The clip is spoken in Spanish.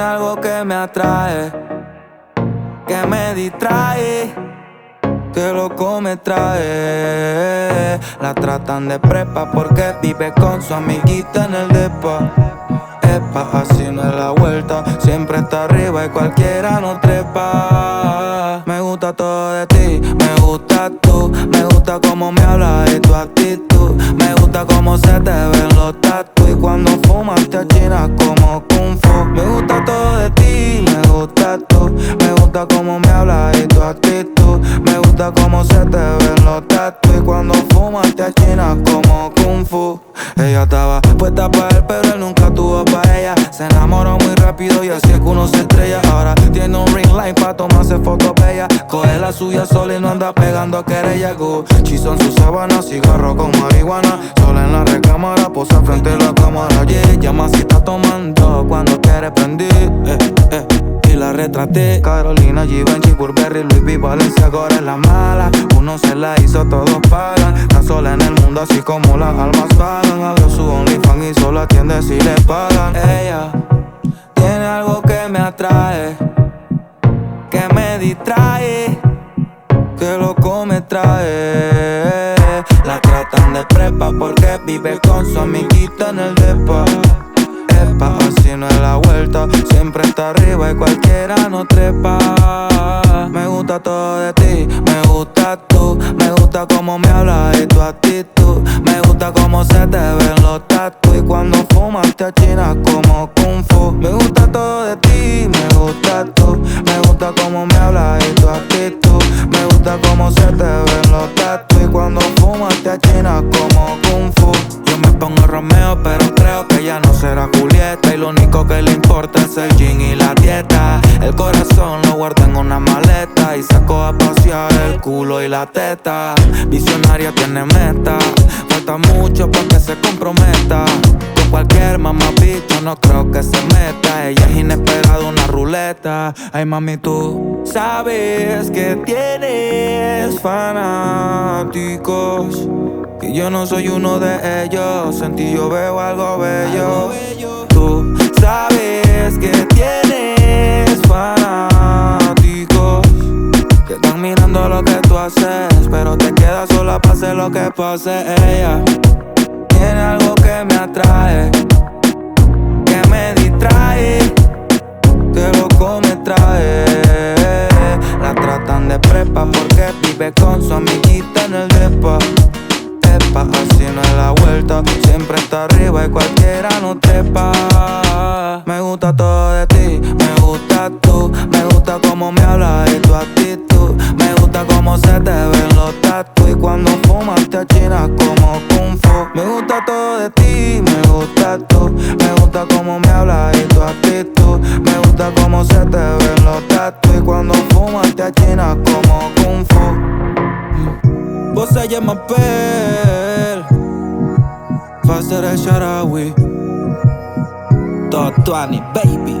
algo que me atrae, que me distrae, que loco me trae. La tratan de prepa porque vive con su amiguita en el depa. Epa, así no es la vuelta, siempre está arriba y cualquiera no trepa. Me gusta todo de ti, me gusta tú, me gusta cómo me hablas y tu actitud, me gusta cómo se te ven los tatu y cuando fumas te achinas como kung fu. Me gusta gusta tú, me gusta cómo me hablas y tu actitud, me gusta cómo se te ven los tatu y cuando fumas te achinas como kung fu. Ella estaba puesta para él, pero él nunca tuvo para ella. Se enamoró muy rápido y así es que uno se estrella. Ahora tiene un ring light para tomarse fotos bellas. Coge la suya sola y no anda pegando querella. Chizo en su sábana, cigarro con marihuana. Sola en la recámara, posa frente a la cámara. Yeah, llama si está tomando cuando la retraté. Carolina, Givenchy, Burberry, Luis V, Valencia, ahora es la mala. Uno se la hizo, todos pagan. Está sola en el mundo, así como las almas pagan. Abrió su OnlyFans y solo atiende si le pagan. Ella tiene algo que me atrae, que me distrae, que loco me trae. La tratan de prepa porque vive con su amiguita en el depa así no es la vuelta. Siempre está arriba y cualquiera no trepa. Me gusta todo de ti, me gusta tú. Me gusta cómo me hablas y tu actitud. Me gusta cómo se te ven los tatu. Y cuando fumas te achinas como kung fu. Y lo único que le importa es el gin y la dieta. El corazón lo guarda en una maleta. Y saco a pasear el culo y la teta. Visionaria tiene meta. Falta mucho para que se comprometa. Con cualquier mamá bicho no creo que se meta. Ella es inesperada, una ruleta. Ay mami, tú sabes que tienes fanáticos. Y yo no soy uno de ellos. En ti yo veo algo bello. Que pase. Ella tiene algo que me atrae. Que me distrae. Que loco me trae. La tratan de prepa porque vive con su amiguita en el depa así no es la vuelta. Siempre está arriba y cualquiera no trepa. Me gusta todo de ti, fumas te achinas como kung fu. Me gusta todo de ti, me gusta tú. Me gusta cómo me hablas y tu actitud. Me gusta cómo se te ven los tatu. Y cuando fumas te achinas como kung fu. Vos se llama Pel Faster el Sharawi Totuani, baby